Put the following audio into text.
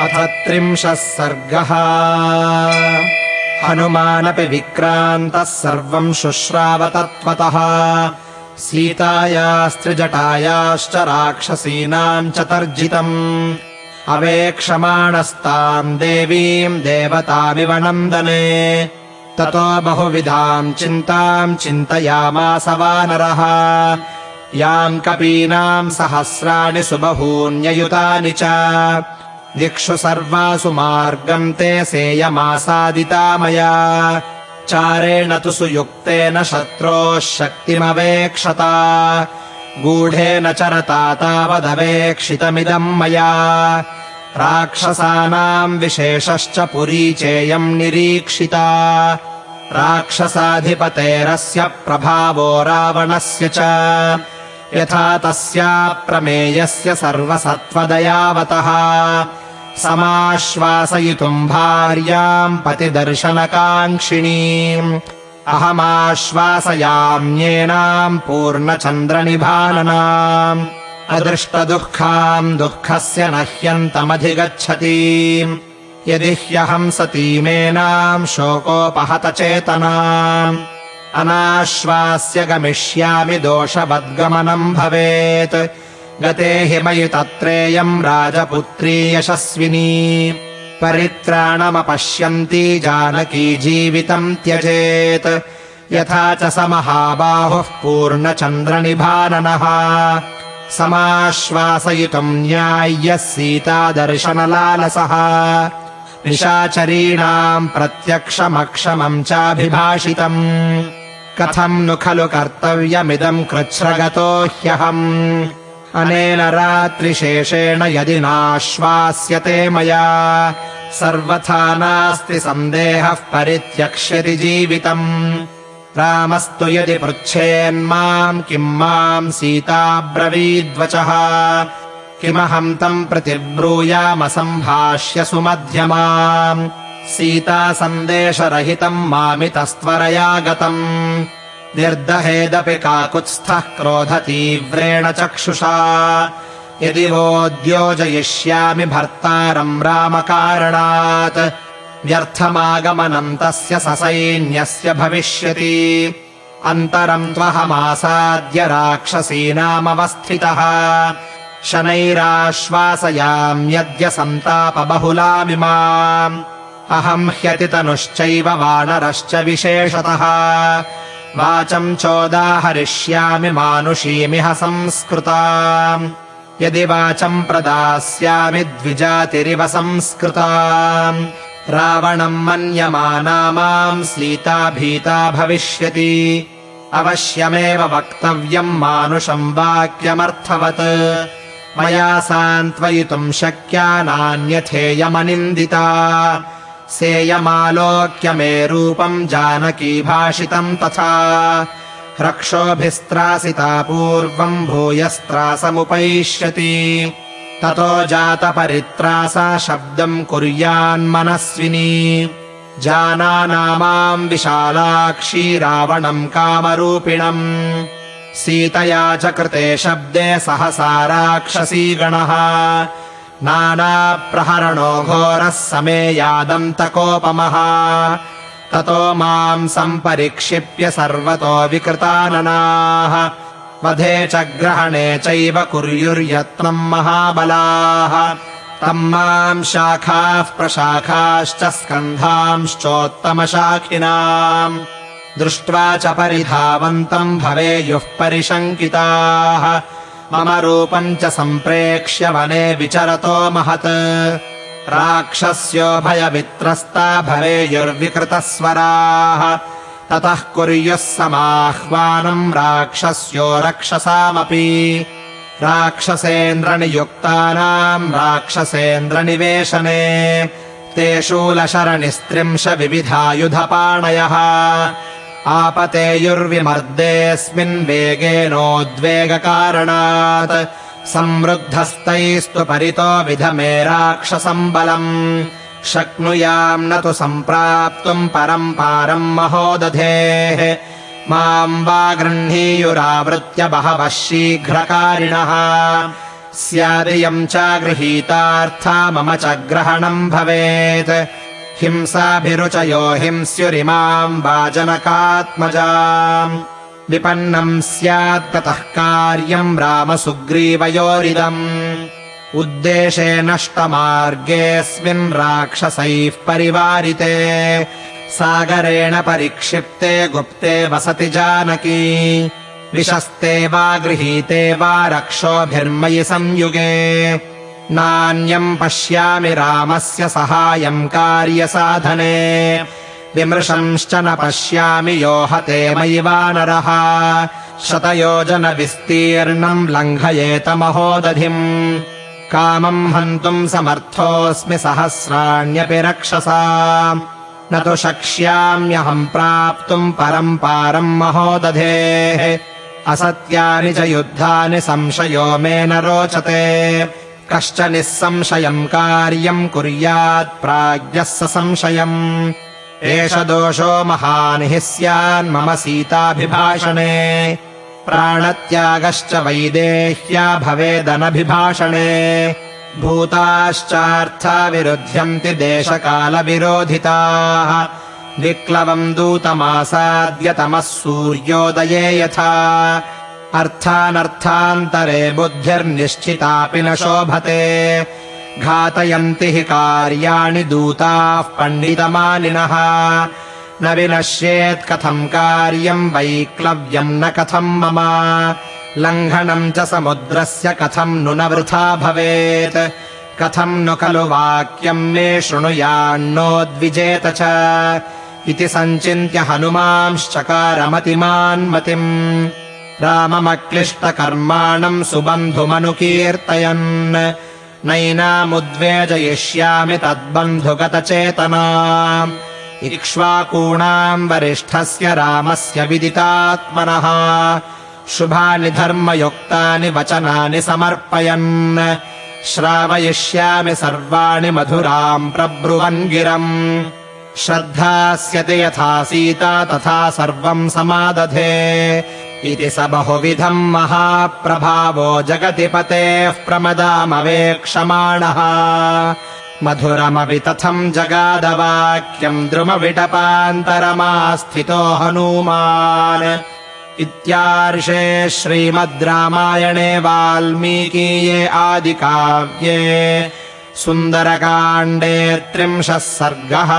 अथ त्रिंशः सर्गः। हनुमानपि विक्रान्तः सर्वम् शुश्रावतत्त्वतः। सीतायास्त्रिजटायाश्च राक्षसीनाम् च तर्जितम्। अवेक्षमाणस्ताम् देवीम् देवतामिव नन्दने। ततो बहुविधाम् चिन्ताम् चिन्तयामास वानरः। याम् कपीनाम् सहस्राणि सुबहून्ययुतानि च दिक्षु सर्वासु मार्गम् ते सेयमासादिता मया चारेण तु सुयुक्तेन शत्रोः शक्तिमवेक्षता। गूढेन चरता तावदवेक्षितमिदम् मया। राक्षसानाम् विशेषश्च पुरी चेयम् निरीक्षिता। राक्षसाधिपतेरस्य प्रभावो रावणस्य च यथा तस्या प्रमेयस्य सर्वसत्त्वदयावतः। समाश्वासयितुम् भार्याम् पतिदर्शनकाङ्क्षिणीम्। अहमाश्वासयाम्येनाम् पूर्णचन्द्रनिभाननाम्। अदृष्टदुःखाम् दुःखस्य न ह्यन्तमधिगच्छति यदि ह्यहम् सतीमेनाम् शोकोपहतचेतनाम् अनाश्वास्य गमिष्यामि दोषवद्गमनम् भवेत्। गते हि मयि तत्रेयम् राजपुत्री यशस्विनी। परित्राणमपश्यन्ती जानकी जीवितम् त्यजेत्। यथा च स महाबाहुः पूर्णचन्द्रनिभाननः। समाश्वासयितुम् न्याय्यः सीतादर्शनलालसः। निशाचरीणाम् प्रत्यक्षमक्षमम् चाभिभाषितम् कथम् नु खलु कर्तव्यमिदम् कृच्छ्रगतो ह्यहम्? अनेन रात्रिशेषेण यदि नाश्वास्यते मया सर्वथा नास्ति सन्देहः परित्यक्ष्यति जीवितम्। रामस्तु यदि पृच्छेन्माम् किम् माम् सीताब्रवीद्वचः? किमहम् तम् प्रतिब्रूयामसम्भाष्य सुमध्यमाम् सीतासन्देशरहितम् मामितस्त्वरया गतम् निर्दहेदपि काकुत्स्थः क्रोधतीव्रेण चक्षुषा। यदि वोद्योजयिष्यामि भर्तारम् रामकारणात्। व्यर्थमागमनम् तस्य ससैन्यस्य भविष्यति। अन्तरम् त्वहमासाद्य राक्षसीनामवस्थितः शनैराश्वासयाम्यद्य सन्तापबहुलामिमाम् अहम् ह्यतितनुश्चैव वानरश्च विशेषतः। वाचम् चोदाहरिष्यामि मानुषीमिह संस्कृता। यदि वाचम् प्रदास्यामि द्विजातिरिव संस्कृता। रावणम् मन्यमाना माम् सीता भीता भविष्यति। अवश्यमेव वक्तव्यम् मानुषम् वाक्यमर्थवत्। मया सान्त्वयितुम् शक्या नान्यथेयमनिन्दिता सेयमालोक्य मे रूपम् जानकी भाषितम् तथा। रक्षोभिस्त्रासिता पूर्वम् भूयस्त्रासमुपैष्यति। ततो जातपरित्रासा शब्दम् कुर्यान्मनस्विनी। जानानामाम् विशालाक्षी रावणम् कामरूपिणम्। सीतया च कृते शब्दे सहसा राक्षसीगणः नानाप्रहरणो घोरः समेयादन्तकोपमः ततो माम् सम्परिक्षिप्य सर्वतो विकृताननाः। वधे च ग्रहणे चैव कुर्युर्यत्नम् महाबलाः। तम् माम् शाखाः प्रशाखाश्च स्कन्धांश्चोत्तमशाखिनाम्। दृष्ट्वा च परिधावन्तम् भवेयुः परिशङ्किताः मम रूपम् च सम्प्रेक्ष्य वने विचरतो महत्। राक्षस्यो भयवित्रस्ता भवेयुर्विकृतस्वराः। ततः कुर्युः समाह्वानम् राक्षस्यो रक्षसामपि। राक्षसेन्द्रनियुक्तानाम् राक्षसेन्द्रनिवेशने। ते शूलशरणिस्त्रिंश विविधायुधपाणयः आपतेयुर्विमर्देऽस्मिन् वेगेनोद्वेगकारणात् संवृद्धस्तैस्तु परितो विधमे राक्षसम् बलम् शक्नुयाम् न तु सम्प्राप्तुम् परम् पारम् महोदधेः। माम् वा गृह्णीयुरावृत्य बहवः शीघ्रकारिणः। स्यादियम् च गृहीतार्था मम च ग्रहणम् भवेत् हिंसाभिरुचयो हिंस्युरिमाम् वाजनकात्मजा विपन्नम् स्यात् ततः कार्यम् रामसुग्रीवयोरिदम् उद्देशे नष्टमार्गेऽस्मिन् राक्षसैः परिवारिते। सागरेण परिक्षिप्ते गुप्ते वसति जानकी। विशस्ते वा गृहीते वा रक्षोभिर्मयि संयुगे नान्यम् पश्यामि रामस्य साहाय्यम् कार्यसाधने। विमृशंश्च न पश्यामि यो हते मयि वानरः शतयोजनविस्तीर्णम् लङ्घयेत महोदधिम्। कामम् हन्तुम् समर्थोऽस्मि सहस्राण्यपि रक्षसा। न तु शक्ष्याम्यहम् प्राप्तुम् परम् पारम् महोदधेः। असत्यानि च युद्धानि संशयो मे न रोचते कश्च निःसंशयम् कार्यम् कुर्यात् प्राज्ञः स संशयम्। एष दोषो महान् हि स्यान्मम सीताभिभाषणे। प्राणत्यागश्च वैदेह्या भवेदनभिभाषणे। भूताश्चार्था विरुध्यन्ति देशकालविरोधिताः। विक्लवम् दूतमासाद्यतमः सूर्योदये यथा अर्थानर्थान्तरे बुद्धिर्निश्चितापि न शोभते। घातयन्ति हि कार्याणि दूताः पण्डितमानिनः। न विनश्येत् कथम् कार्यम् वैक्लव्यम् न कथम् मम। लङ्घनम् च समुद्रस्य कथम् नु न वृथा भवेत्। कथम् नु खलु वाक्यम् मे शृणुयान्नोद्विजेत च। इति सञ्चिन्त्य हनुमांश्चकारमतिमान्मतिम् राममक्लिष्टकर्माणम् सुबन्धुमनुकीर्तयन्। नैनामुद्वेजयिष्यामि तद्बन्धुगतचेतना। इक्ष्वाकूणाम् वरिष्ठस्य रामस्य विदितात्मनः। शुभानि धर्मयुक्तानि वचनानि समर्पयन्। श्रावयिष्यामि सर्वाणि मधुराम् प्रब्रुवन् गिरम्। श्रद्धास्यते यथा सीता तथा सर्वम् समादधे इति स बहुविधम् महाप्रभावो जगति पतेः प्रमदामवेक्षमाणः। मधुरमपि तथम् जगादवाक्यम् द्रुमविटपान्तरमास्थितो हनूमान्। इत्यार्षे श्रीमद् रामायणे वाल्मीकीये आदिकाव्ये सुन्दरकाण्डे त्रिंशः सर्गः